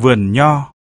vườn nho.